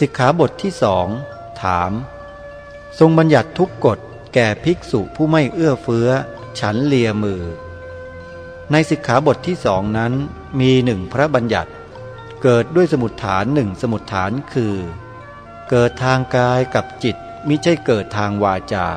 สิกขาบทที่สองถาม ทรงบัญญัติทุกกฎแก่ภิกษุผู้ไม่เอื้อเฟื้อ ฉันเลียมือ ในสิกขาบทที่สองนั้นมีหนึ่งพระบัญญัติ เกิดด้วยสมุดฐานหนึ่งสมุดฐานคือ เกิดทางกายกับจิตมิใช่เกิดทางวาจา